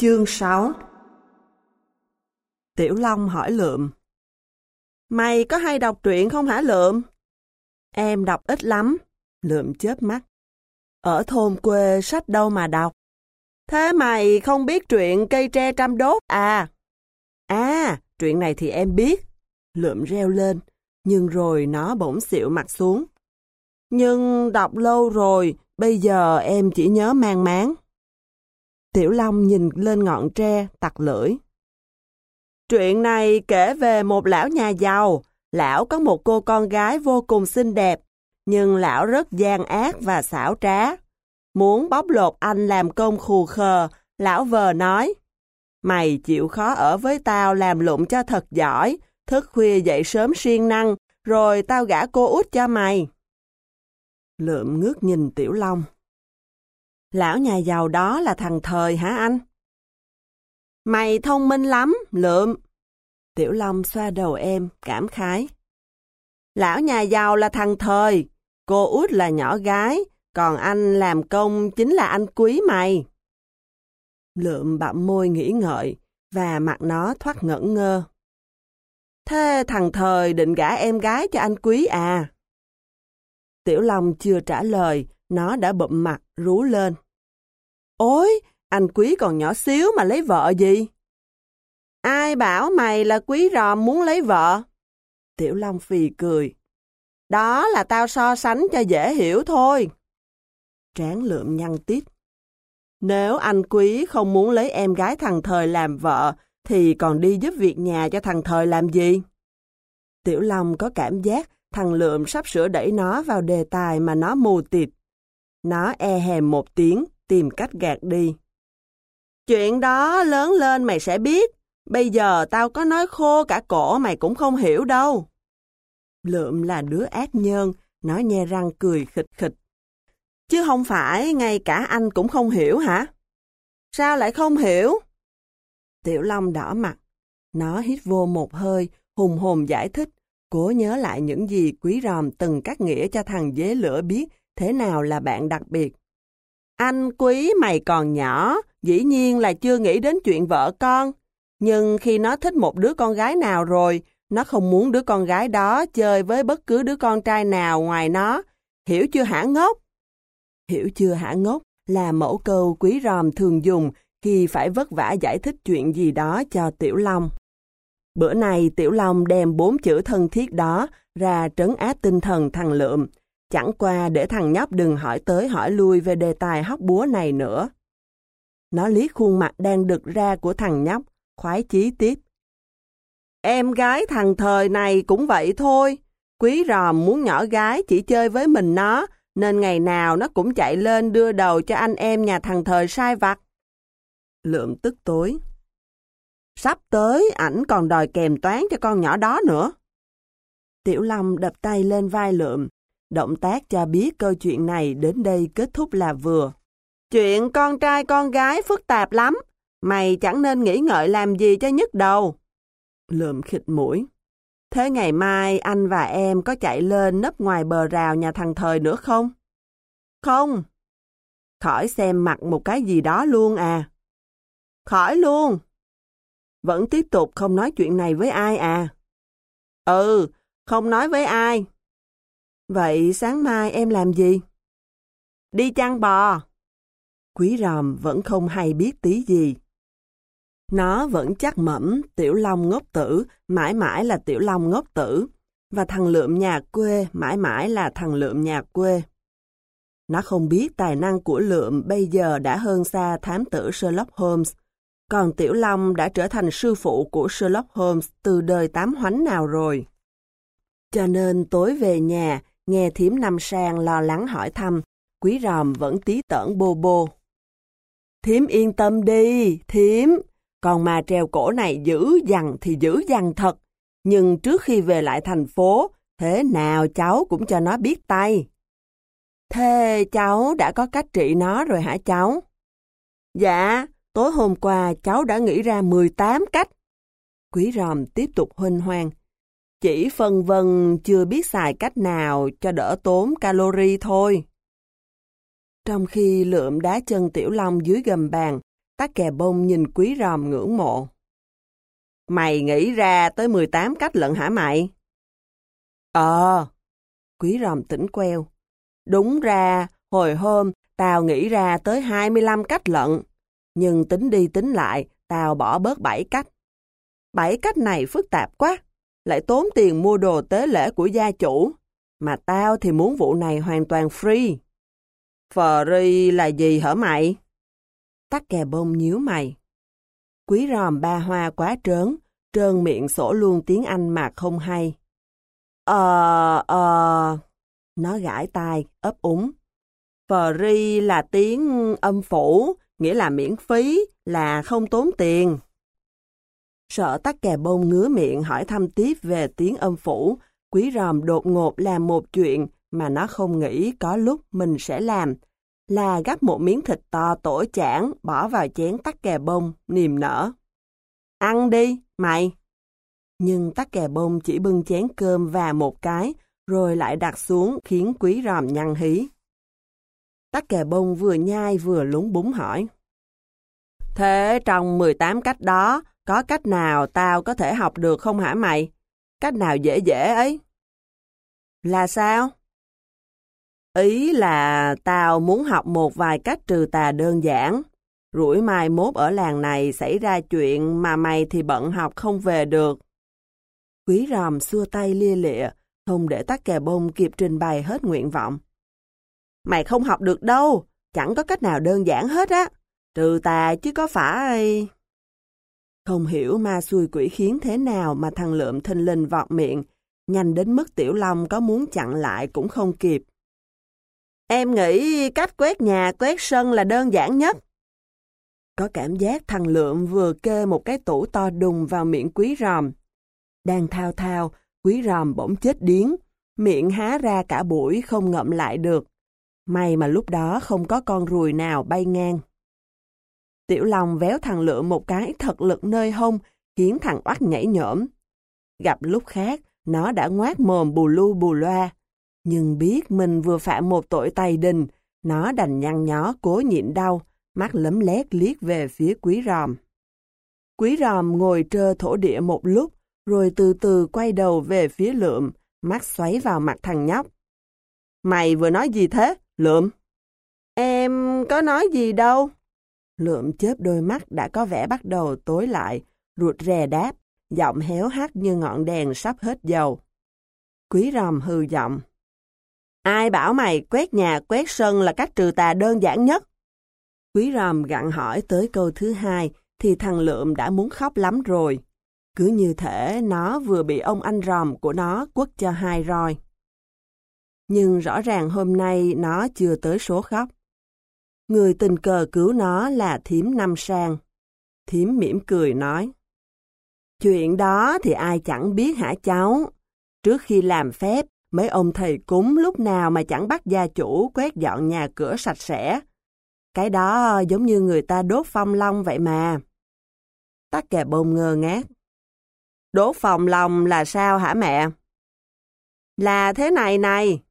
Chương 6 Tiểu Long hỏi Lượm Mày có hay đọc truyện không hả Lượm? Em đọc ít lắm. Lượm chớp mắt. Ở thôn quê sách đâu mà đọc? Thế mày không biết truyện cây tre trăm đốt à? À, truyện này thì em biết. Lượm reo lên, nhưng rồi nó bỗng xịu mặt xuống. Nhưng đọc lâu rồi, bây giờ em chỉ nhớ mang máng. Tiểu Long nhìn lên ngọn tre, tặc lưỡi. Chuyện này kể về một lão nhà giàu. Lão có một cô con gái vô cùng xinh đẹp, nhưng lão rất gian ác và xảo trá. Muốn bóc lột anh làm công khù khờ, lão vờ nói. Mày chịu khó ở với tao làm lụng cho thật giỏi, thức khuya dậy sớm siêng năng, rồi tao gả cô út cho mày. Lượm ngước nhìn Tiểu Long. Lão nhà giàu đó là thằng thời hả anh? Mày thông minh lắm, lượm. Tiểu Long xoa đầu em, cảm khái. Lão nhà giàu là thằng thời, cô út là nhỏ gái, còn anh làm công chính là anh quý mày. Lượm bặm môi nghĩ ngợi, và mặt nó thoát ngẩn ngơ. Thế thằng thời định gả em gái cho anh quý à? Tiểu Long chưa trả lời, nó đã bụm mặt, rú lên. Ôi, anh quý còn nhỏ xíu mà lấy vợ gì? Ai bảo mày là quý ròm muốn lấy vợ? Tiểu Long phì cười. Đó là tao so sánh cho dễ hiểu thôi. Tráng lượm nhăn tít. Nếu anh quý không muốn lấy em gái thằng thời làm vợ, thì còn đi giúp việc nhà cho thằng thời làm gì? Tiểu Long có cảm giác thằng lượm sắp sửa đẩy nó vào đề tài mà nó mù tịt. Nó e hèm một tiếng, tìm cách gạt đi. Chuyện đó lớn lên mày sẽ biết. Bây giờ tao có nói khô cả cổ mày cũng không hiểu đâu. Lượm là đứa ác nhân, nó nhe răng cười khịch khịch. Chứ không phải ngay cả anh cũng không hiểu hả? Sao lại không hiểu? Tiểu Long đỏ mặt. Nó hít vô một hơi, hùng hồn giải thích, cố nhớ lại những gì quý ròm từng cắt nghĩa cho thằng dế lửa biết thế nào là bạn đặc biệt. Anh quý mày còn nhỏ, dĩ nhiên là chưa nghĩ đến chuyện vợ con. Nhưng khi nó thích một đứa con gái nào rồi, nó không muốn đứa con gái đó chơi với bất cứ đứa con trai nào ngoài nó. Hiểu chưa hả ngốc? Hiểu chưa hả ngốc là mẫu câu quý ròm thường dùng khi phải vất vả giải thích chuyện gì đó cho Tiểu Long. Bữa này Tiểu Long đem bốn chữ thân thiết đó ra trấn áp tinh thần thằng Lượm, chẳng qua để thằng nhóc đừng hỏi tới hỏi lui về đề tài hóc búa này nữa. Nó lý khuôn mặt đang đực ra của thằng nhóc, khoái chí tiếp. Em gái thằng thời này cũng vậy thôi. Quý ròm muốn nhỏ gái chỉ chơi với mình nó, nên ngày nào nó cũng chạy lên đưa đầu cho anh em nhà thằng thời sai vặt. Lượm tức tối. Sắp tới, ảnh còn đòi kèm toán cho con nhỏ đó nữa. Tiểu Long đập tay lên vai lượm, động tác cho biết câu chuyện này đến đây kết thúc là vừa. Chuyện con trai con gái phức tạp lắm, mày chẳng nên nghĩ ngợi làm gì cho nhức đầu. Lượm khịt mũi. Thế ngày mai anh và em có chạy lên nấp ngoài bờ rào nhà thằng Thời nữa không? Không. Khỏi xem mặt một cái gì đó luôn à. Khỏi luôn. Vẫn tiếp tục không nói chuyện này với ai à? Ừ, không nói với ai. Vậy sáng mai em làm gì? Đi chăn bò. Quý ròm vẫn không hay biết tí gì. Nó vẫn chắc mẩm tiểu long ngốc tử, mãi mãi là tiểu long ngốc tử, và thằng lượm nhà quê mãi mãi là thằng lượm nhà quê. Nó không biết tài năng của lượm bây giờ đã hơn xa thám tử Sherlock Holmes, còn Tiểu Long đã trở thành sư phụ của Sherlock Holmes từ đời tám hoánh nào rồi. Cho nên tối về nhà, nghe thiếm năm sang lo lắng hỏi thăm, quý ròm vẫn tí tởn bô bô. Thiếm yên tâm đi, thiếm, còn mà treo cổ này giữ dằn thì giữ dằn thật, nhưng trước khi về lại thành phố, thế nào cháu cũng cho nó biết tay. Thế cháu đã có cách trị nó rồi hả cháu? Dạ, tối hôm qua cháu đã nghĩ ra 18 cách. Quý ròm tiếp tục huynh hoang. Chỉ phân vân chưa biết xài cách nào cho đỡ tốn calori thôi. Trong khi lượm đá chân tiểu long dưới gầm bàn, Tắc kè bông nhìn quý ròm ngưỡng mộ. Mày nghĩ ra tới 18 cách lận hả mày? Ờ, quý ròm tỉnh queo. Đúng ra, hồi hôm, tao nghĩ ra tới 25 cách lận. Nhưng tính đi tính lại, tao bỏ bớt 7 cách. 7 cách này phức tạp quá, lại tốn tiền mua đồ tế lễ của gia chủ. Mà tao thì muốn vụ này hoàn toàn free. Free là gì hả mày? Tắc kè bông nhíu mày. Quý ròm ba hoa quá trớn, trơn miệng sổ luôn tiếng Anh mà không hay. Ờ, ờ... Nó gãi tai, ấp úng. Free là tiếng âm phủ, nghĩa là miễn phí, là không tốn tiền. Sợ tắc kè bông ngứa miệng hỏi thăm tiếp về tiếng âm phủ, quý ròm đột ngột làm một chuyện mà nó không nghĩ có lúc mình sẽ làm, là gắp một miếng thịt to tổ chản bỏ vào chén tắc kè bông, niềm nở. Ăn đi, mày! Nhưng tắc kè bông chỉ bưng chén cơm và một cái, rồi lại đặt xuống khiến quý ròm nhăn hí. Tắc kè bông vừa nhai vừa lúng búng hỏi. Thế trong 18 cách đó, có cách nào tao có thể học được không hả mày? Cách nào dễ dễ ấy? Là sao? Ý là tao muốn học một vài cách trừ tà đơn giản. Rủi mai mốt ở làng này xảy ra chuyện mà mày thì bận học không về được. Quý ròm xua tay lia lịa, không để tắc kè bông kịp trình bày hết nguyện vọng. Mày không học được đâu, chẳng có cách nào đơn giản hết á. Trừ tà chứ có phải... Không hiểu ma xui quỷ khiến thế nào mà thằng lượm thình linh vọt miệng, nhanh đến mức tiểu long có muốn chặn lại cũng không kịp. Em nghĩ cách quét nhà, quét sân là đơn giản nhất. Có cảm giác thằng lượm vừa kê một cái tủ to đùng vào miệng quý ròm. Đang thao thao, quý ròm bỗng chết điếng, miệng há ra cả buổi không ngậm lại được. May mà lúc đó không có con ruồi nào bay ngang. Tiểu Long véo thằng Lượm một cái thật lực nơi hông, khiến thằng oắt nhảy nhỡm. Gặp lúc khác, nó đã ngoát mồm bù lu bù loa. Nhưng biết mình vừa phạm một tội tay đình, nó đành nhăn nhó cố nhịn đau, mắt lấm lét liếc về phía quý ròm. Quý ròm ngồi trơ thổ địa một lúc, rồi từ từ quay đầu về phía lượm, mắt xoáy vào mặt thằng nhóc. Mày vừa nói gì thế, lượm? Em có nói gì đâu. Lượm chớp đôi mắt đã có vẻ bắt đầu tối lại, ruột rè đáp, giọng héo hắt như ngọn đèn sắp hết dầu. Quý ròm hư giọng. Ai bảo mày quét nhà quét sân là cách trừ tà đơn giản nhất? Quý ròm gặn hỏi tới câu thứ hai thì thằng Lượm đã muốn khóc lắm rồi. Cứ như thể nó vừa bị ông anh ròm của nó quất cho hai roi. Nhưng rõ ràng hôm nay nó chưa tới số khóc. Người tình cờ cứu nó là thím năm sang. Thím mỉm cười nói. Chuyện đó thì ai chẳng biết hả cháu. Trước khi làm phép, mấy ông thầy cúng lúc nào mà chẳng bắt gia chủ quét dọn nhà cửa sạch sẽ. Cái đó giống như người ta đốt phong long vậy mà. Tắc kè bông ngơ ngác. Đốt phong long là sao hả mẹ? Là thế này này.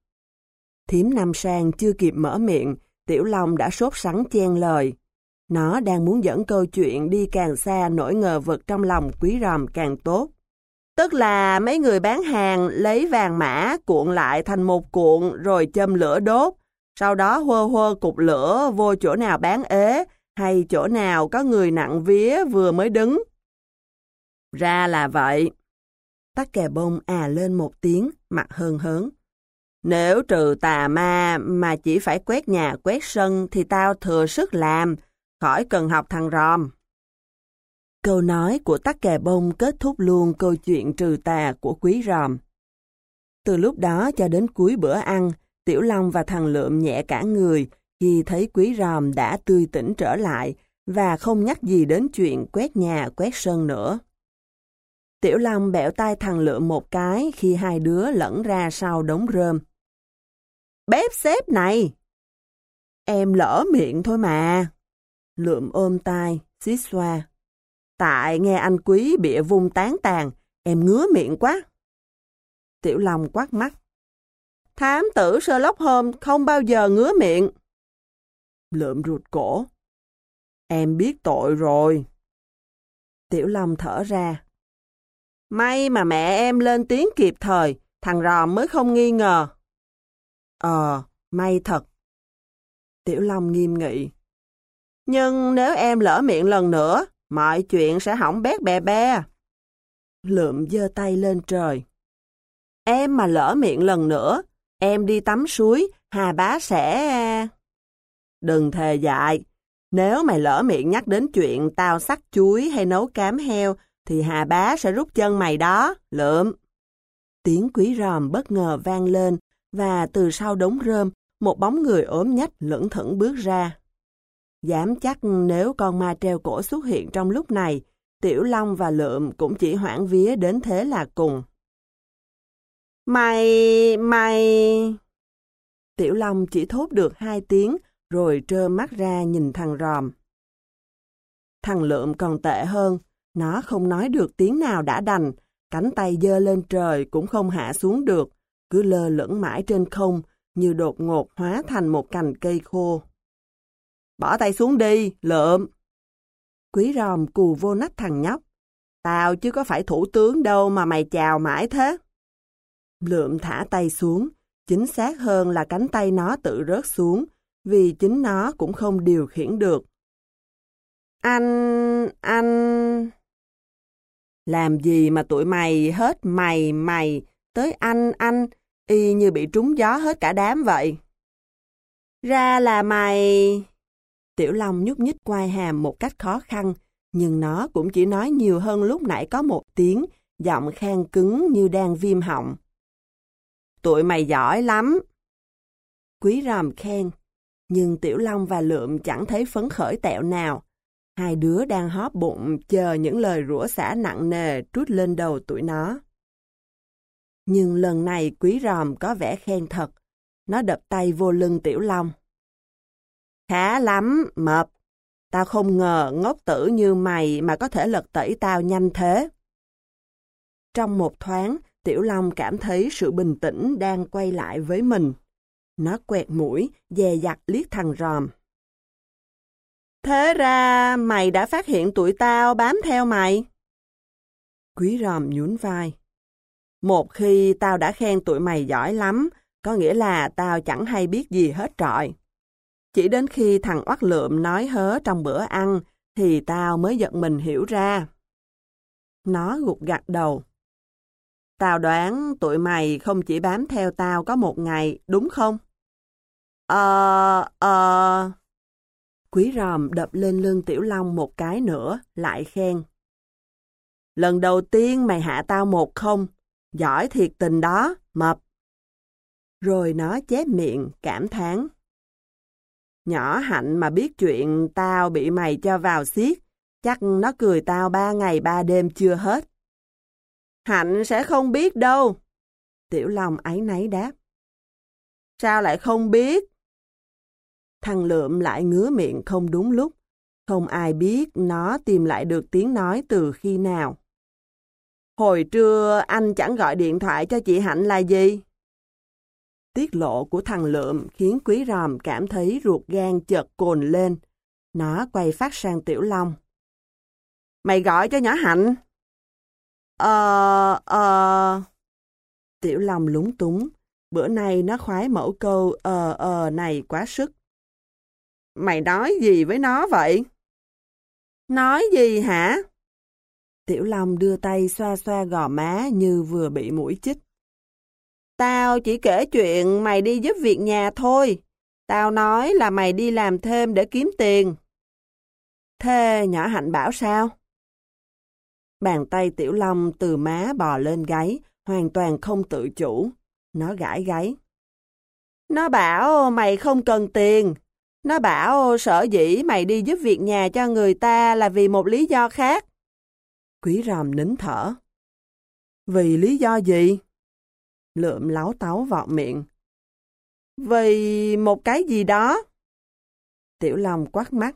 Thím Nam Sang chưa kịp mở miệng Tiểu Long đã sốt sắng chen lời. Nó đang muốn dẫn câu chuyện đi càng xa nỗi ngờ vực trong lòng quý ròm càng tốt. Tức là mấy người bán hàng lấy vàng mã cuộn lại thành một cuộn rồi châm lửa đốt. Sau đó hơ hơ cục lửa vô chỗ nào bán ế hay chỗ nào có người nặng vía vừa mới đứng. Ra là vậy. Tắc kè bông à lên một tiếng, mặt hơn hớn. Nếu trừ tà ma mà chỉ phải quét nhà quét sân thì tao thừa sức làm, khỏi cần học thằng ròm. Câu nói của tắc kè bông kết thúc luôn câu chuyện trừ tà của quý ròm. Từ lúc đó cho đến cuối bữa ăn, Tiểu Long và thằng Lượm nhẹ cả người khi thấy quý ròm đã tươi tỉnh trở lại và không nhắc gì đến chuyện quét nhà quét sân nữa. Tiểu Long bẹo tay thằng Lượm một cái khi hai đứa lẫn ra sau đống rơm. Bếp xếp này! Em lỡ miệng thôi mà. Lượm ôm tai, xí xoa. Tại nghe anh quý bịa vung tán tàn, em ngứa miệng quá. Tiểu Long quát mắt. Thám tử Sherlock Holmes không bao giờ ngứa miệng. Lượm rụt cổ. Em biết tội rồi. Tiểu Long thở ra. May mà mẹ em lên tiếng kịp thời, thằng Ròm mới không nghi ngờ. Ờ, may thật. Tiểu Long nghiêm nghị. Nhưng nếu em lỡ miệng lần nữa, mọi chuyện sẽ hỏng bét bè bè Lượm giơ tay lên trời. Em mà lỡ miệng lần nữa, em đi tắm suối, Hà bá sẽ... Đừng thề dại, nếu mày lỡ miệng nhắc đến chuyện tao sắc chuối hay nấu cám heo, thì Hà bá sẽ rút chân mày đó, lượm. Tiếng quý ròm bất ngờ vang lên, và từ sau đống rơm, một bóng người ốm nhách lững thững bước ra. Dám chắc nếu con ma treo cổ xuất hiện trong lúc này, Tiểu Long và Lượm cũng chỉ hoãn vía đến thế là cùng. Mày, mày... Tiểu Long chỉ thốt được hai tiếng, rồi trơ mắt ra nhìn thằng ròm. Thằng Lượm còn tệ hơn, nó không nói được tiếng nào đã đành, cánh tay dơ lên trời cũng không hạ xuống được, cứ lơ lửng mãi trên không, như đột ngột hóa thành một cành cây khô. Bỏ tay xuống đi, lượm. Quý ròm cù vô nách thằng nhóc. Tao chứ có phải thủ tướng đâu mà mày chào mãi thế. Lượm thả tay xuống, chính xác hơn là cánh tay nó tự rớt xuống, vì chính nó cũng không điều khiển được. Anh, anh... Làm gì mà tụi mày hết mày mày, tới anh anh, y như bị trúng gió hết cả đám vậy. Ra là mày... Tiểu Long nhúc nhích quai hàm một cách khó khăn, nhưng nó cũng chỉ nói nhiều hơn lúc nãy có một tiếng, giọng khang cứng như đang viêm họng. Tụi mày giỏi lắm. Quý ròm khen, nhưng Tiểu Long và Lượm chẳng thấy phấn khởi tẹo nào. Hai đứa đang hóp bụng chờ những lời rủa xả nặng nề trút lên đầu tụi nó. Nhưng lần này quý ròm có vẻ khen thật. Nó đập tay vô lưng Tiểu Long. Khá lắm, mập. Tao không ngờ ngốc tử như mày mà có thể lật tẩy tao nhanh thế. Trong một thoáng, Tiểu Long cảm thấy sự bình tĩnh đang quay lại với mình. Nó quẹt mũi, dè dặt liếc thằng ròm. Thế ra mày đã phát hiện tụi tao bám theo mày. Quý ròm nhún vai. Một khi tao đã khen tụi mày giỏi lắm, có nghĩa là tao chẳng hay biết gì hết trọi. Chỉ đến khi thằng oắt lượm nói hớ trong bữa ăn, thì tao mới giật mình hiểu ra. Nó gục gặt đầu. Tao đoán tụi mày không chỉ bám theo tao có một ngày, đúng không? Ờ, ờ... Quý ròm đập lên lưng Tiểu Long một cái nữa, lại khen. Lần đầu tiên mày hạ tao một không, giỏi thiệt tình đó, mập. Rồi nó chép miệng, cảm thán. Nhỏ hạnh mà biết chuyện tao bị mày cho vào xiết, chắc nó cười tao ba ngày ba đêm chưa hết. Hạnh sẽ không biết đâu. Tiểu Long ấy nấy đáp. Sao lại không biết? Thằng Lượm lại ngứa miệng không đúng lúc. Không ai biết nó tìm lại được tiếng nói từ khi nào. Hồi trưa anh chẳng gọi điện thoại cho chị Hạnh là gì? Tiết lộ của thằng Lượm khiến Quý Ròm cảm thấy ruột gan chợt cồn lên. Nó quay phát sang Tiểu Long. Mày gọi cho nhỏ Hạnh? Ờ, ờ... Tiểu Long lúng túng. Bữa nay nó khoái mẫu câu ờ ờ này quá sức. Mày nói gì với nó vậy? Nói gì hả? Tiểu Long đưa tay xoa xoa gò má như vừa bị mũi chích. Tao chỉ kể chuyện mày đi giúp việc nhà thôi. Tao nói là mày đi làm thêm để kiếm tiền. Thế nhỏ hạnh bảo sao? Bàn tay Tiểu Long từ má bò lên gáy, hoàn toàn không tự chủ. Nó gãi gáy. Nó bảo mày không cần tiền. Nó bảo sở dĩ mày đi giúp việc nhà cho người ta là vì một lý do khác. Quý ròm nín thở. Vì lý do gì? Lượm láo táo vọt miệng. Vì một cái gì đó. Tiểu Long quát mắt.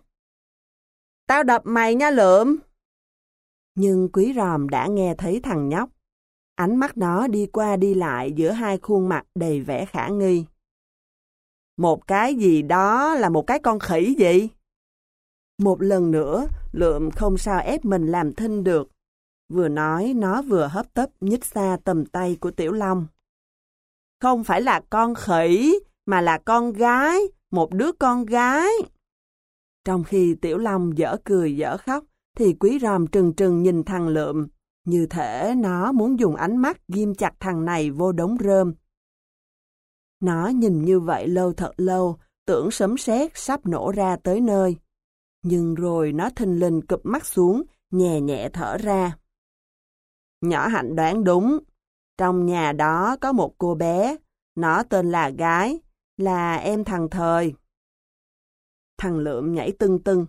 Tao đập mày nha Lượm. Nhưng quý ròm đã nghe thấy thằng nhóc. Ánh mắt nó đi qua đi lại giữa hai khuôn mặt đầy vẻ khả nghi. Một cái gì đó là một cái con khỉ gì? Một lần nữa, lượm không sao ép mình làm thinh được. Vừa nói, nó vừa hấp tấp nhích xa tầm tay của Tiểu Long. Không phải là con khỉ, mà là con gái, một đứa con gái. Trong khi Tiểu Long dở cười dở khóc, thì quý ròm trừng trừng nhìn thằng lượm, như thể nó muốn dùng ánh mắt ghim chặt thằng này vô đống rơm. Nó nhìn như vậy lâu thật lâu, tưởng sấm sét sắp nổ ra tới nơi. Nhưng rồi nó thình lình cụp mắt xuống, nhẹ nhẹ thở ra. Nhỏ hạnh đoán đúng. Trong nhà đó có một cô bé, nó tên là gái, là em thằng thời. Thằng lượm nhảy tưng tưng.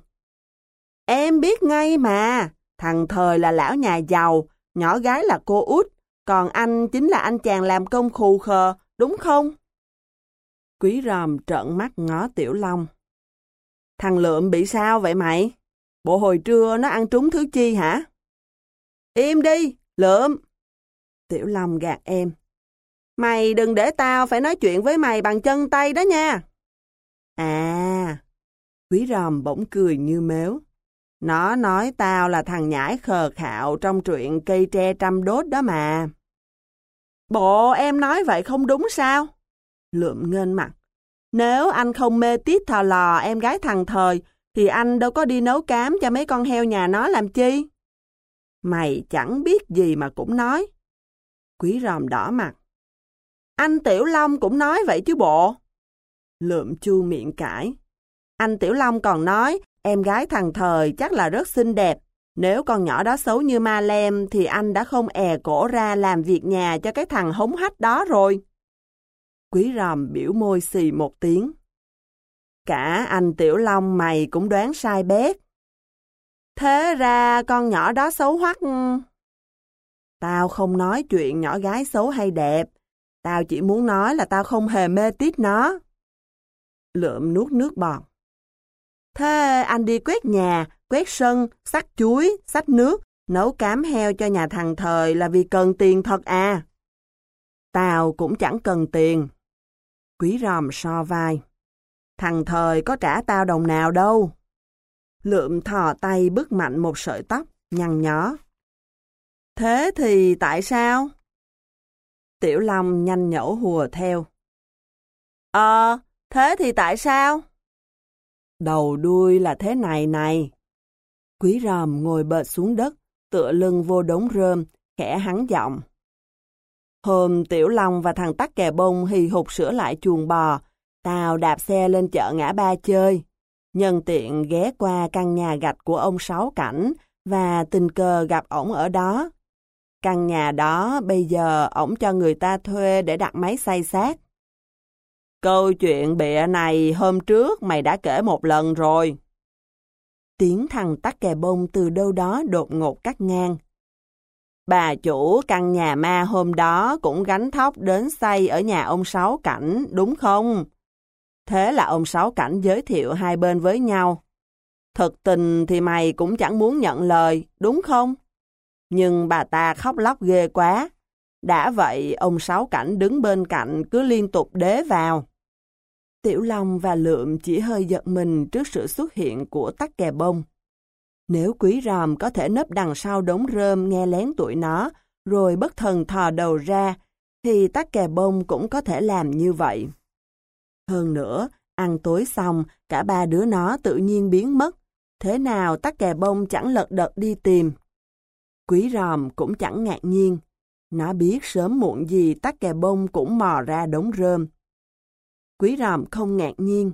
Em biết ngay mà, thằng thời là lão nhà giàu, nhỏ gái là cô út, còn anh chính là anh chàng làm công khù khờ, đúng không? Quý ròm trợn mắt ngó Tiểu Long. Thằng Lượm bị sao vậy mày? Bộ hồi trưa nó ăn trúng thứ chi hả? Im đi, Lượm! Tiểu Long gạt em. Mày đừng để tao phải nói chuyện với mày bằng chân tay đó nha. À, quý ròm bỗng cười như mếu. Nó nói tao là thằng nhãi khờ khạo trong truyện cây tre trăm đốt đó mà. Bộ em nói vậy không đúng sao? Lượm ngên mặt. Nếu anh không mê tít thò lò em gái thằng thời, thì anh đâu có đi nấu cám cho mấy con heo nhà nó làm chi. Mày chẳng biết gì mà cũng nói. Quý ròm đỏ mặt. Anh Tiểu Long cũng nói vậy chứ bộ. Lượm chu miệng cãi. Anh Tiểu Long còn nói, em gái thằng thời chắc là rất xinh đẹp. Nếu con nhỏ đó xấu như ma lem thì anh đã không è cổ ra làm việc nhà cho cái thằng hống hách đó rồi. Quý ròm biểu môi xì một tiếng. Cả anh Tiểu Long mày cũng đoán sai bét. Thế ra con nhỏ đó xấu hoắc. Tao không nói chuyện nhỏ gái xấu hay đẹp. Tao chỉ muốn nói là tao không hề mê tít nó. Lượm nuốt nước bọt. Thế anh đi quét nhà, quét sân, sắc chuối, xách nước, nấu cám heo cho nhà thằng thời là vì cần tiền thật à? Tao cũng chẳng cần tiền. Quý ròm so vai. Thằng thời có trả tao đồng nào đâu. Lượm thò tay bước mạnh một sợi tóc, nhăn nhó. Thế thì tại sao? Tiểu Long nhanh nhẩu hùa theo. Ờ, thế thì tại sao? Đầu đuôi là thế này này. Quý ròm ngồi bệt xuống đất, tựa lưng vô đống rơm, khẽ hắn giọng. Hôm Tiểu Long và thằng Tắc Kè Bông hì hục sửa lại chuồng bò, tao đạp xe lên chợ ngã ba chơi. Nhân tiện ghé qua căn nhà gạch của ông Sáu Cảnh và tình cờ gặp ổng ở đó. Căn nhà đó bây giờ ổng cho người ta thuê để đặt máy xay sát. Câu chuyện bịa này hôm trước mày đã kể một lần rồi. Tiếng thằng tắc kè bông từ đâu đó đột ngột cắt ngang. Bà chủ căn nhà ma hôm đó cũng gánh thóc đến xây ở nhà ông Sáu Cảnh, đúng không? Thế là ông Sáu Cảnh giới thiệu hai bên với nhau. thật tình thì mày cũng chẳng muốn nhận lời, đúng không? Nhưng bà ta khóc lóc ghê quá. Đã vậy, ông Sáu Cảnh đứng bên cạnh cứ liên tục đế vào. Tiểu Long và Lượm chỉ hơi giật mình trước sự xuất hiện của tắc kè bông. Nếu quý ròm có thể nấp đằng sau đống rơm nghe lén tụi nó, rồi bất thần thò đầu ra, thì tắc kè bông cũng có thể làm như vậy. Hơn nữa, ăn tối xong, cả ba đứa nó tự nhiên biến mất. Thế nào tắc kè bông chẳng lật đật đi tìm. Quý ròm cũng chẳng ngạc nhiên. Nó biết sớm muộn gì tắc kè bông cũng mò ra đống rơm. Quý ròm không ngạc nhiên,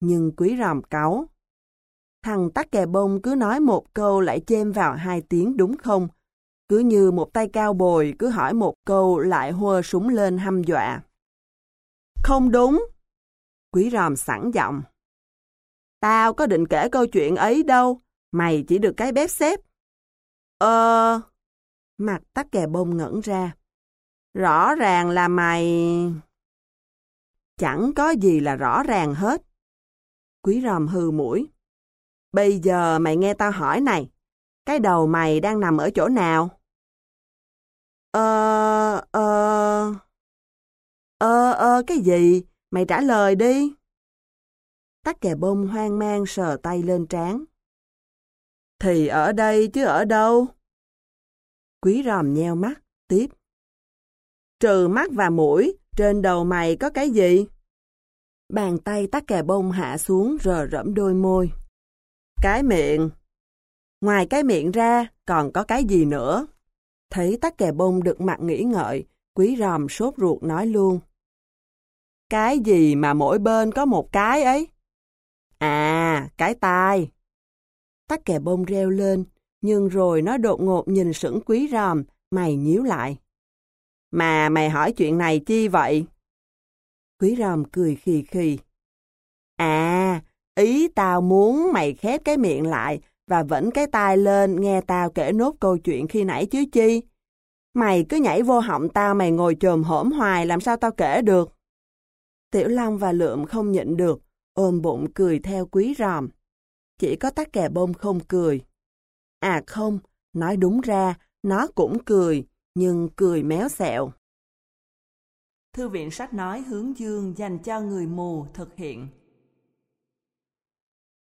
nhưng quý ròm cáu. Thằng tắc kè bông cứ nói một câu lại chêm vào hai tiếng đúng không? Cứ như một tay cao bồi cứ hỏi một câu lại hua súng lên hăm dọa. Không đúng. Quý ròm sẵn giọng. Tao có định kể câu chuyện ấy đâu, mày chỉ được cái bếp xếp. Ờ... Mặt tắc kè bông ngẩn ra. Rõ ràng là mày... Chẳng có gì là rõ ràng hết. Quý ròm hư mũi. Bây giờ mày nghe tao hỏi này, cái đầu mày đang nằm ở chỗ nào? Ờ, ờ... Ờ, ờ, cái gì? Mày trả lời đi. Tắc kè bông hoang mang sờ tay lên trán. Thì ở đây chứ ở đâu? Quý ròm nheo mắt, tiếp. Trừ mắt và mũi, trên đầu mày có cái gì? Bàn tay tắc kè bông hạ xuống rờ rẫm đôi môi. Cái miệng. Ngoài cái miệng ra, còn có cái gì nữa? Thấy tắc kè bông được mặt nghĩ ngợi, quý ròm sốt ruột nói luôn. Cái gì mà mỗi bên có một cái ấy? À, cái tai. Tắc kè bông reo lên, nhưng rồi nó đột ngột nhìn sững quý ròm, mày nhíu lại. Mà mày hỏi chuyện này chi vậy? Quý ròm cười khì khì. À, ý tao muốn mày khép cái miệng lại và vẫn cái tai lên nghe tao kể nốt câu chuyện khi nãy chứ chi. Mày cứ nhảy vô họng tao mày ngồi trồm hổm hoài làm sao tao kể được. Tiểu Long và Lượm không nhịn được, ôm bụng cười theo quý ròm. Chỉ có tắc kè bông không cười. À không, nói đúng ra, nó cũng cười, nhưng cười méo xẹo. Thư viện sách nói hướng dương dành cho người mù thực hiện.